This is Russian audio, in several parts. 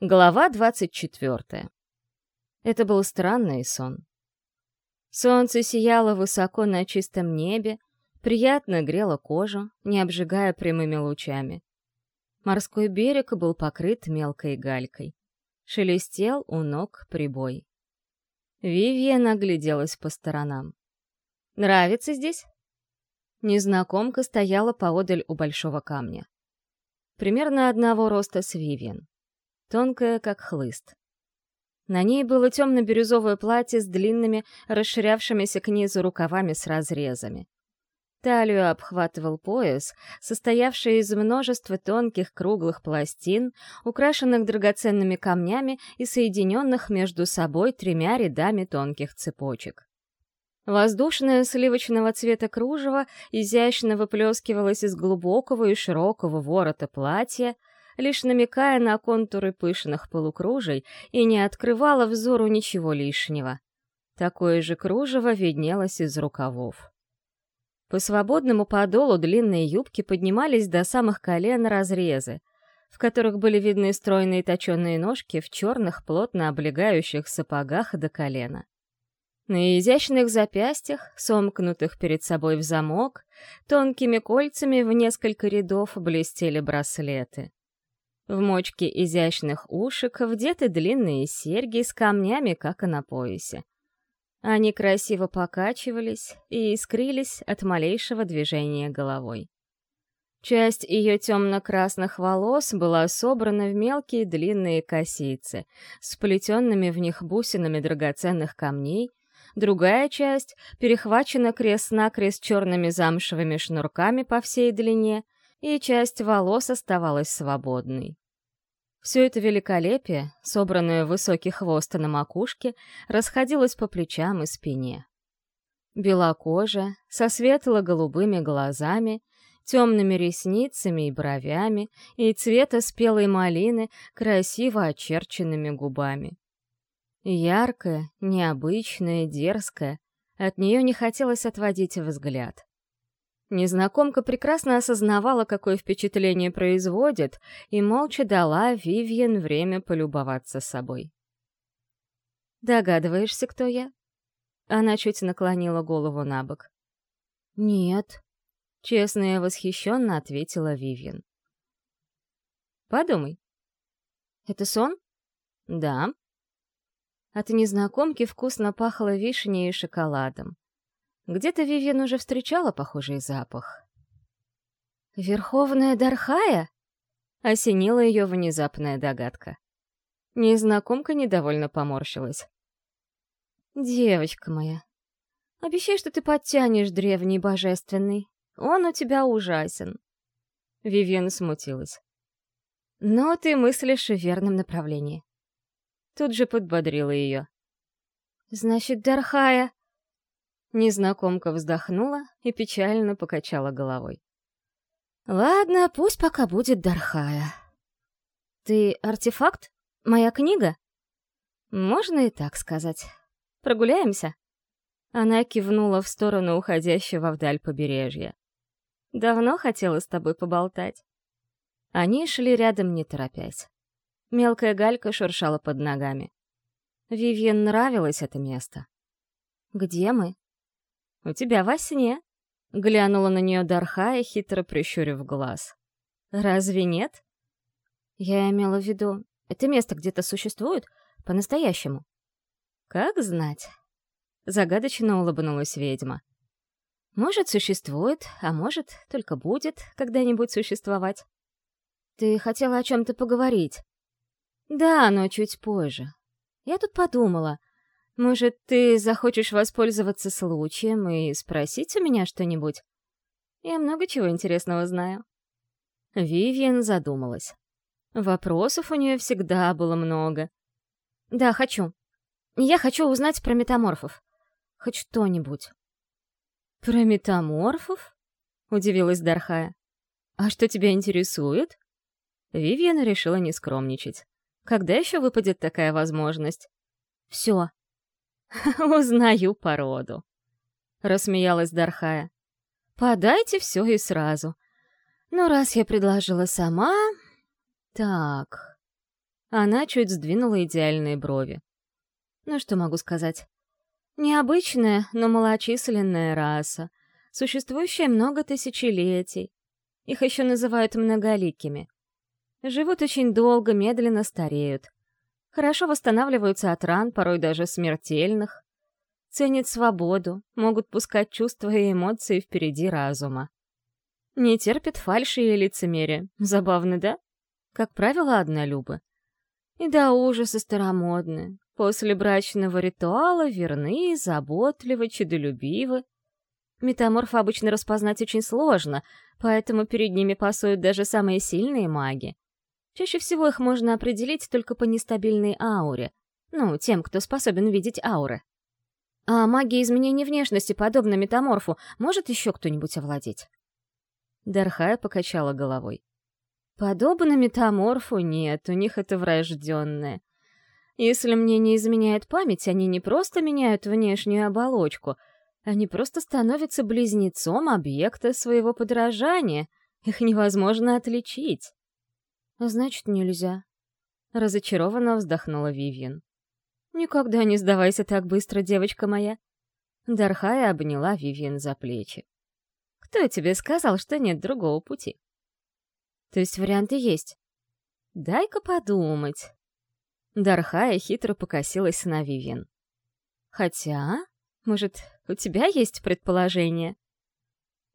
Глава двадцать четвертая. Это был странный сон. Солнце сияло высоко на чистом небе, приятно грело кожу, не обжигая прямыми лучами. Морской берег был покрыт мелкой галькой. Шелестел у ног прибой. Вивьен огляделась по сторонам. «Нравится здесь?» Незнакомка стояла поодаль у большого камня. Примерно одного роста с Вивьен тонкая, как хлыст. На ней было темно-бирюзовое платье с длинными, расширявшимися к низу рукавами с разрезами. Талию обхватывал пояс, состоявший из множества тонких круглых пластин, украшенных драгоценными камнями и соединенных между собой тремя рядами тонких цепочек. Воздушное сливочного цвета кружево изящно выплескивалось из глубокого и широкого ворота платья, лишь намекая на контуры пышных полукружий и не открывала взору ничего лишнего. Такое же кружево виднелось из рукавов. По свободному подолу длинные юбки поднимались до самых колен разрезы, в которых были видны стройные точеные ножки в черных, плотно облегающих сапогах до колена. На изящных запястьях, сомкнутых перед собой в замок, тонкими кольцами в несколько рядов блестели браслеты. В мочке изящных ушек вдеты длинные серьги с камнями, как и на поясе. Они красиво покачивались и искрились от малейшего движения головой. Часть ее темно-красных волос была собрана в мелкие длинные косицы, сплетенными в них бусинами драгоценных камней, другая часть перехвачена крест-накрест черными замшевыми шнурками по всей длине — и часть волос оставалась свободной. Все это великолепие, собранное в высокий хвост на макушке, расходилось по плечам и спине. Белокожая, со светло-голубыми глазами, темными ресницами и бровями и цвета спелой малины красиво очерченными губами. Яркая, необычная, дерзкая, от нее не хотелось отводить взгляд. Незнакомка прекрасно осознавала, какое впечатление производит, и молча дала Вивьен время полюбоваться собой. «Догадываешься, кто я?» Она чуть наклонила голову на бок. «Нет», — честно и восхищенно ответила Вивьен. «Подумай». «Это сон?» «Да». От незнакомки вкусно пахло вишней и шоколадом. Где-то Вивьен уже встречала похожий запах. «Верховная Дархая?» — осенила ее внезапная догадка. Незнакомка недовольно поморщилась. «Девочка моя, обещай, что ты подтянешь древний божественный. Он у тебя ужасен». Вивьен смутилась. «Но ты мыслишь в верном направлении». Тут же подбодрила ее. «Значит, Дархая, Незнакомка вздохнула и печально покачала головой. «Ладно, пусть пока будет Дархая. Ты артефакт? Моя книга?» «Можно и так сказать. Прогуляемся?» Она кивнула в сторону уходящего вдаль побережья. «Давно хотела с тобой поболтать». Они шли рядом, не торопясь. Мелкая галька шуршала под ногами. Вивьен нравилось это место. «Где мы?» «У тебя во сне», — глянула на нее Дархая, хитро прищурив глаз. «Разве нет?» «Я имела в виду, это место где-то существует? По-настоящему?» «Как знать?» — загадочно улыбнулась ведьма. «Может, существует, а может, только будет когда-нибудь существовать». «Ты хотела о чем-то поговорить?» «Да, но чуть позже. Я тут подумала, может, ты захочешь воспользоваться случаем и спросить у меня что-нибудь? Я много чего интересного знаю». Вивьен задумалась. Вопросов у нее всегда было много. «Да, хочу. Я хочу узнать про метаморфов. Хоть что-нибудь». «Про метаморфов?» — удивилась Дархая. «А что тебя интересует?» Вивьен решила не скромничать. «Когда еще выпадет такая возможность?» «Все», «Узнаю породу», — рассмеялась Дархая. «Подайте все и сразу. Ну, раз я предложила сама... Так...» Она чуть сдвинула идеальные брови. Ну что могу сказать? Необычная, но малочисленная раса, существующая много тысячелетий. Их еще называют многоликими. Живут очень долго, медленно стареют. Хорошо восстанавливаются от ран, порой даже смертельных. Ценят свободу, могут пускать чувства и эмоции впереди разума. Не терпят фальши и лицемерия. Забавно, да? Как правило, однолюбы. И до ужаса старомодны. После брачного ритуала верны, заботливы, чудолюбивы. Метаморф обычно распознать очень сложно, поэтому перед ними пасуют даже самые сильные маги. Чаще всего их можно определить только по нестабильной ауре. Ну, тем, кто способен видеть ауры. А магией изменения внешности, подобно метаморфу, может еще кто-нибудь овладеть? Дархая покачала головой. Подобно метаморфу нет, у них это врожденное. Если мне не изменяет память, они не просто меняют внешнюю оболочку, они просто становятся близнецом объекта своего подражания. Их невозможно отличить. «Значит, нельзя». Разочарованно вздохнула Вивьен. «Никогда не сдавайся так быстро, девочка моя». Дархая обняла Вивьен за плечи. «Кто тебе сказал, что нет другого пути?» «То есть варианты есть?» «Дай-ка подумать». Дархая хитро покосилась на Вивьен. «Хотя, может, у тебя есть предположение?»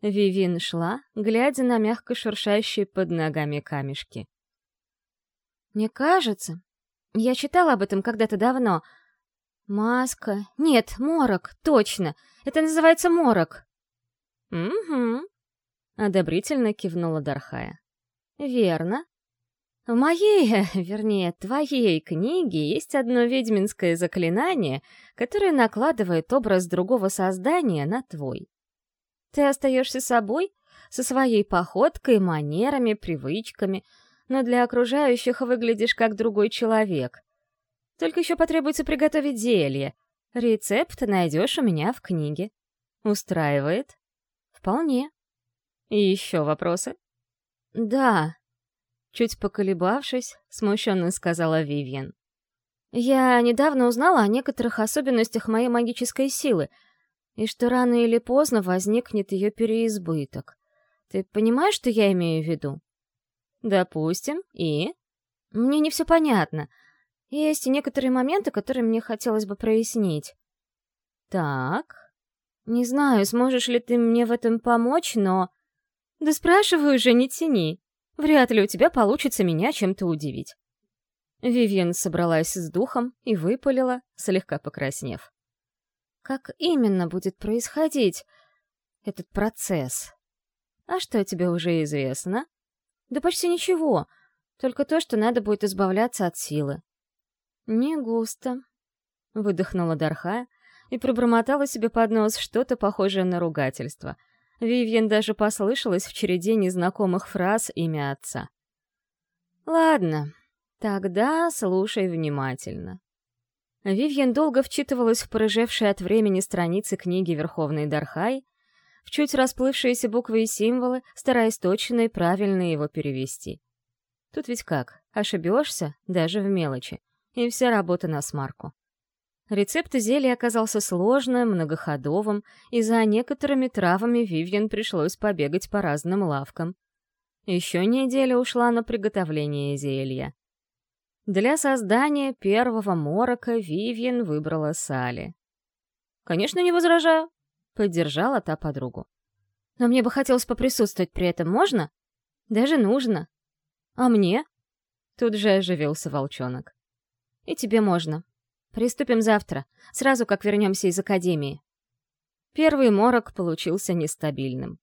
Вивин шла, глядя на мягко шуршающие под ногами камешки. Мне кажется, я читала об этом когда-то давно. Маска. Нет, морок, точно. Это называется морок. Угу. Одобрительно кивнула Дархая. Верно. В моей, вернее, твоей книге есть одно ведьминское заклинание, которое накладывает образ другого создания на твой. Ты остаешься собой, со своей походкой, манерами, привычками — но для окружающих выглядишь как другой человек. Только еще потребуется приготовить зелье. Рецепт найдешь у меня в книге. Устраивает? Вполне. И еще вопросы? Да. Чуть поколебавшись, смущенно сказала Вивьен. Я недавно узнала о некоторых особенностях моей магической силы, и что рано или поздно возникнет ее переизбыток. Ты понимаешь, что я имею в виду? Допустим, и? Мне не все понятно. Есть некоторые моменты, которые мне хотелось бы прояснить. Так. Не знаю, сможешь ли ты мне в этом помочь, но... Да спрашиваю же, не тяни. Вряд ли у тебя получится меня чем-то удивить. Вивьен собралась с духом и выпалила, слегка покраснев. Как именно будет происходить этот процесс? А что тебе уже известно? Да почти ничего, только то, что надо будет избавляться от силы. Не густо, выдохнула Дарха и пробормотала себе под нос что-то похожее на ругательство. Вивьен даже послышалась в череде незнакомых фраз имя отца. Ладно, тогда слушай внимательно. Вивьен долго вчитывалась в порыжевшие от времени страницы книги Верховной Дархай, в чуть расплывшиеся буквы и символы, стараясь точно и правильно его перевести. Тут ведь как, ошибешься, даже в мелочи, и вся работа на смарку. Рецепт зелья оказался сложным, многоходовым, и за некоторыми травами Вивьен пришлось побегать по разным лавкам. Еще неделя ушла на приготовление зелья. Для создания первого морока Вивьен выбрала Сали. «Конечно, не возражаю», Поддержала та подругу. «Но мне бы хотелось поприсутствовать при этом, можно? Даже нужно. А мне?» Тут же оживился волчонок. «И тебе можно. Приступим завтра, сразу как вернемся из академии». Первый морок получился нестабильным.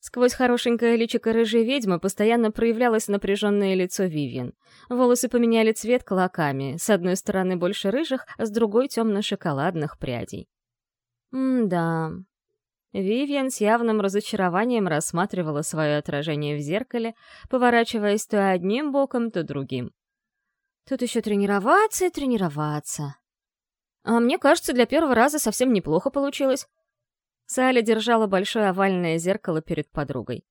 Сквозь хорошенькое личико рыжей ведьмы постоянно проявлялось напряженное лицо Вивиан. Волосы поменяли цвет клоками, с одной стороны больше рыжих, с другой темно-шоколадных прядей. М-да. Вивьен с явным разочарованием рассматривала свое отражение в зеркале, поворачиваясь то одним боком, то другим. Тут еще тренироваться и тренироваться. А мне кажется, для первого раза совсем неплохо получилось. Салли держала большое овальное зеркало перед подругой.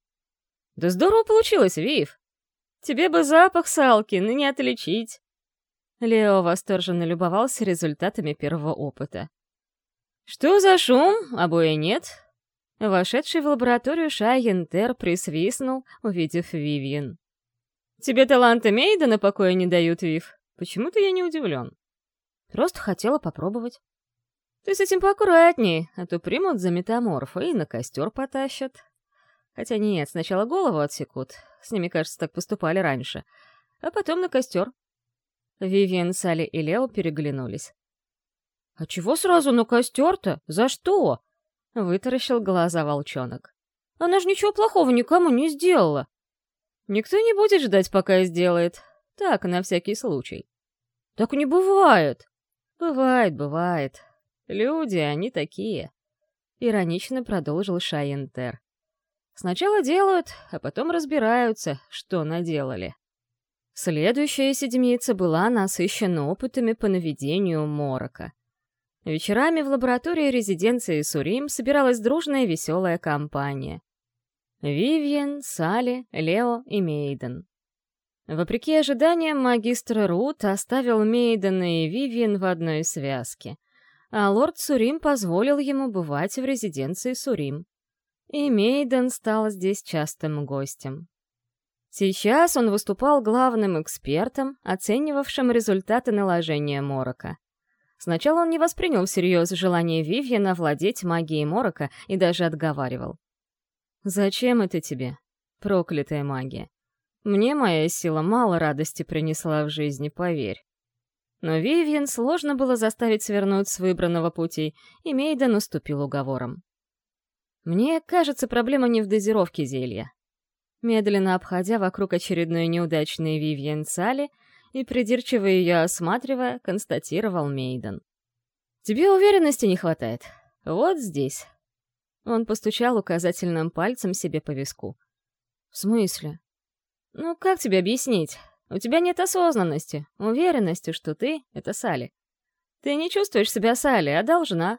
«Да здорово получилось, Вив! Тебе бы запах Салкин и не отличить. Лео восторженно любовался результатами первого опыта. «Что за шум? Обои нет?» Вошедший в лабораторию Шайентер присвистнул, увидев Вивьен. «Тебе таланты Мейда на покое не дают, Вив? Почему-то я не удивлен». «Просто хотела попробовать». «Ты с этим поаккуратней, а то примут за метаморфа и на костер потащат. Хотя нет, сначала голову отсекут, с ними, кажется, так поступали раньше, а потом на костер». Вивиан, Салли и Лео переглянулись. «А чего сразу на костер-то? За что?» — вытаращил глаза волчонок. «Она же ничего плохого никому не сделала». «Никто не будет ждать, пока сделает. Так, на всякий случай». «Так не бывает». «Бывает, бывает. Люди, они такие», — иронично продолжил Шайентер. «Сначала делают, а потом разбираются, что наделали». Следующая седмица была насыщена опытами по наведению морока. Вечерами в лаборатории резиденции Сурим собиралась дружная веселая компания. Вивьен, Салли, Лео и Мейден. Вопреки ожиданиям, магистр Рут оставил Мейдена и Вивьен в одной связке, а лорд Сурим позволил ему бывать в резиденции Сурим. И Мейден стал здесь частым гостем. Сейчас он выступал главным экспертом, оценивавшим результаты наложения морока. Сначала он не воспринял всерьез желание Вивьена владеть магией Морока и даже отговаривал. «Зачем это тебе, проклятая магия? Мне моя сила мало радости принесла в жизни, поверь». Но Вивьен сложно было заставить свернуть с выбранного пути, и Мейден уступил уговорам. «Мне кажется, проблема не в дозировке зелья». Медленно обходя вокруг очередной неудачной Вивьен Салли, и, придирчиво ее осматривая, констатировал Мейден. «Тебе уверенности не хватает. Вот здесь». Он постучал указательным пальцем себе по виску. «В смысле?» «Ну, как тебе объяснить? У тебя нет осознанности, уверенности, что ты — это Салли. Ты не чувствуешь себя Салли, а должна.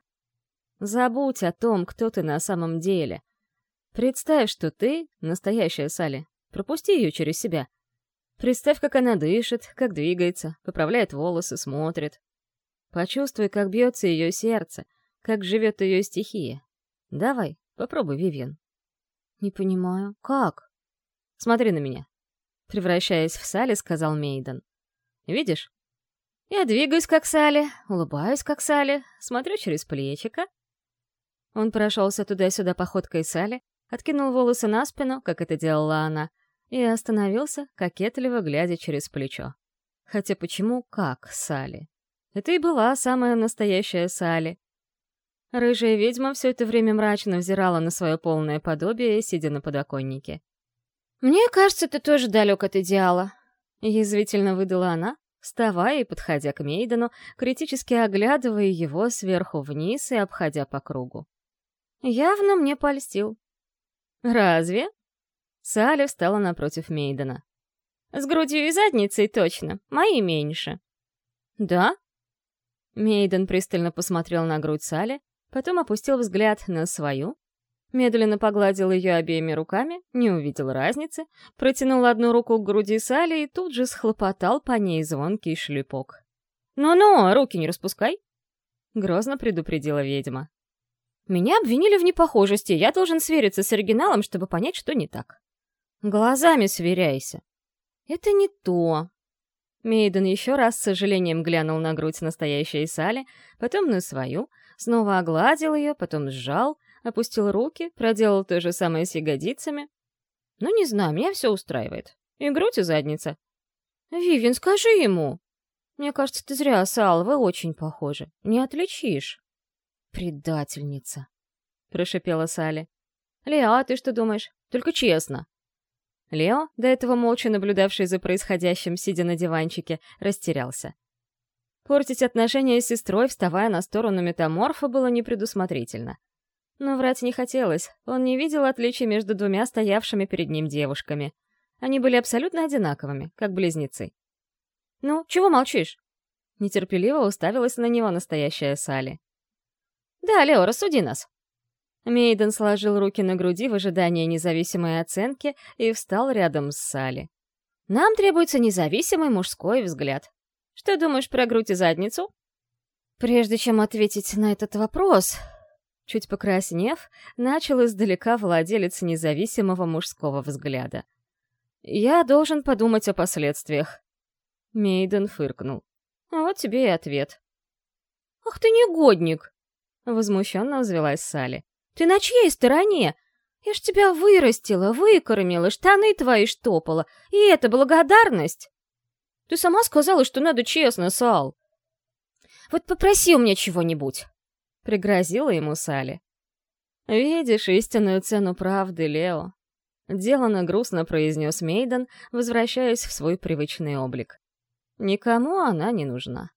Забудь о том, кто ты на самом деле. Представь, что ты — настоящая Салли. Пропусти ее через себя. Представь, как она дышит, как двигается, поправляет волосы, смотрит. Почувствуй, как бьется ее сердце, как живет ее стихия. Давай, попробуй, Вивьен. Не понимаю, как? Смотри на меня. Превращаясь в Салли, сказал Мейден. Видишь? Я двигаюсь, как Салли, улыбаюсь, как Салли, смотрю через плечико. Он прошелся туда-сюда походкой Салли, откинул волосы на спину, как это делала она, и остановился, кокетливо глядя через плечо. Хотя почему как Сали? Это и была самая настоящая Сали. Рыжая ведьма все это время мрачно взирала на свое полное подобие, сидя на подоконнике. «Мне кажется, ты тоже далек от идеала», — язвительно выдала она, вставая и подходя к Мейдену, критически оглядывая его сверху вниз и обходя по кругу. Явно мне польстил. «Разве?» Салли встала напротив Мейдена. «С грудью и задницей точно, мои меньше». «Да?» Мейден пристально посмотрел на грудь Салли, потом опустил взгляд на свою, медленно погладил ее обеими руками, не увидел разницы, протянул одну руку к груди Салли и тут же схлопотал по ней звонкий шлепок. «Ну-ну, руки не распускай!» — грозно предупредила ведьма. «Меня обвинили в непохожести, я должен свериться с оригиналом, чтобы понять, что не так». Глазами сверяйся. Это не то. Мейден еще раз с сожалением глянул на грудь настоящей Сали, потом на свою, снова огладил ее, потом сжал, опустил руки, проделал то же самое с ягодицами. Ну, не знаю, меня все устраивает. И грудь, и задница. Вивин, скажи ему. Мне кажется, ты зря, Сал, вы очень похожи. Не отличишь. Предательница, прошипела Сали. Леа, ты что думаешь? Только честно. Лео, до этого молча наблюдавший за происходящим, сидя на диванчике, растерялся. Портить отношения с сестрой, вставая на сторону метаморфа, было непредусмотрительно. Но врать не хотелось, он не видел отличий между двумя стоявшими перед ним девушками. Они были абсолютно одинаковыми, как близнецы. «Ну, чего молчишь?» Нетерпеливо уставилась на него настоящая Салли. «Да, Лео, рассуди нас», Мейден сложил руки на груди в ожидании независимой оценки и встал рядом с Салли. «Нам требуется независимый мужской взгляд. Что думаешь про грудь и задницу?» Прежде чем ответить на этот вопрос, чуть покраснев, начал издалека владелец независимого мужского взгляда. «Я должен подумать о последствиях». Мейден фыркнул. «Вот тебе и ответ». «Ах ты негодник!» Возмущенно взвелась Салли. «Ты на чьей стороне? Я ж тебя вырастила, выкормила, штаны твои штопала, и это благодарность!» «Ты сама сказала, что надо честно, Сал!» «Вот попроси у меня чего-нибудь!» — пригрозила ему Салли. «Видишь истинную цену правды, Лео?» Делано грустно произнес Мейден, возвращаясь в свой привычный облик. «Никому она не нужна.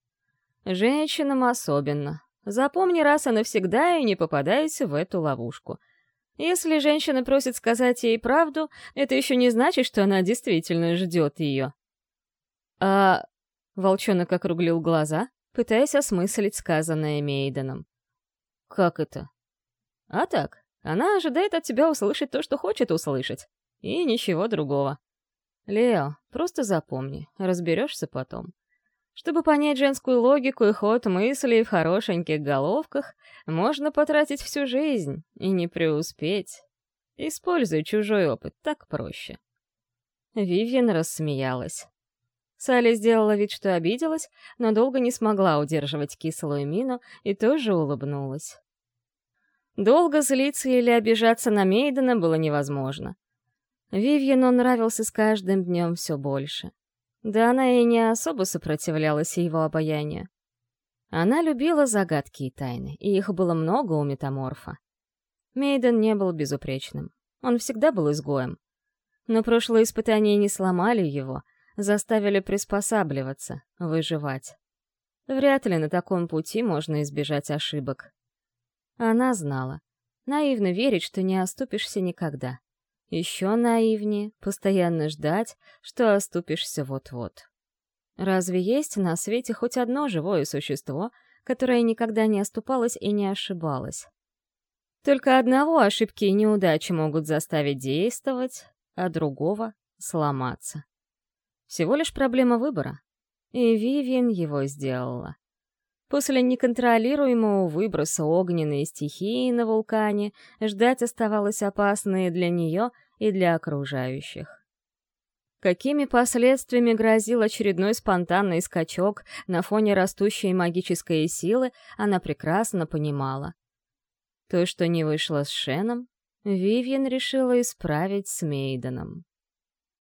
Женщинам особенно. Запомни раз и навсегда и не попадайся в эту ловушку. Если женщина просит сказать ей правду, это еще не значит, что она действительно ждет ее. А... Волчонок округлил глаза, пытаясь осмыслить сказанное Мейденом. «Как это?» «А так, она ожидает от тебя услышать то, что хочет услышать. И ничего другого. Лео, просто запомни, разберешься потом. Чтобы понять женскую логику и ход мыслей в хорошеньких головках, можно потратить всю жизнь и не преуспеть. Используй чужой опыт, так проще. Вивьен рассмеялась. Салли сделала вид, что обиделась, но долго не смогла удерживать кислую мину и тоже улыбнулась. Долго злиться или обижаться на Мейдена было невозможно. Вивьен он нравился с каждым днем все больше. Да она и не особо сопротивлялась его обаянию. Она любила загадки и тайны, и их было много у метаморфа. Мейден не был безупречным. Он всегда был изгоем. Но прошлые испытания не сломали его, заставили приспосабливаться, выживать. Вряд ли на таком пути можно избежать ошибок. Она знала. Наивно верить, что не оступишься никогда. Еще наивнее постоянно ждать, что оступишься вот-вот. Разве есть на свете хоть одно живое существо, которое никогда не оступалось и не ошибалось? Только одного ошибки и неудачи могут заставить действовать, а другого — сломаться. Всего лишь проблема выбора. И Вивиан его сделала. После неконтролируемого выброса огненной стихии на вулкане ждать оставалось опасно и для нее, и для окружающих. Какими последствиями грозил очередной спонтанный скачок на фоне растущей магической силы, она прекрасно понимала. То, что не вышло с Шеном, Вивьен решила исправить с Мейденом.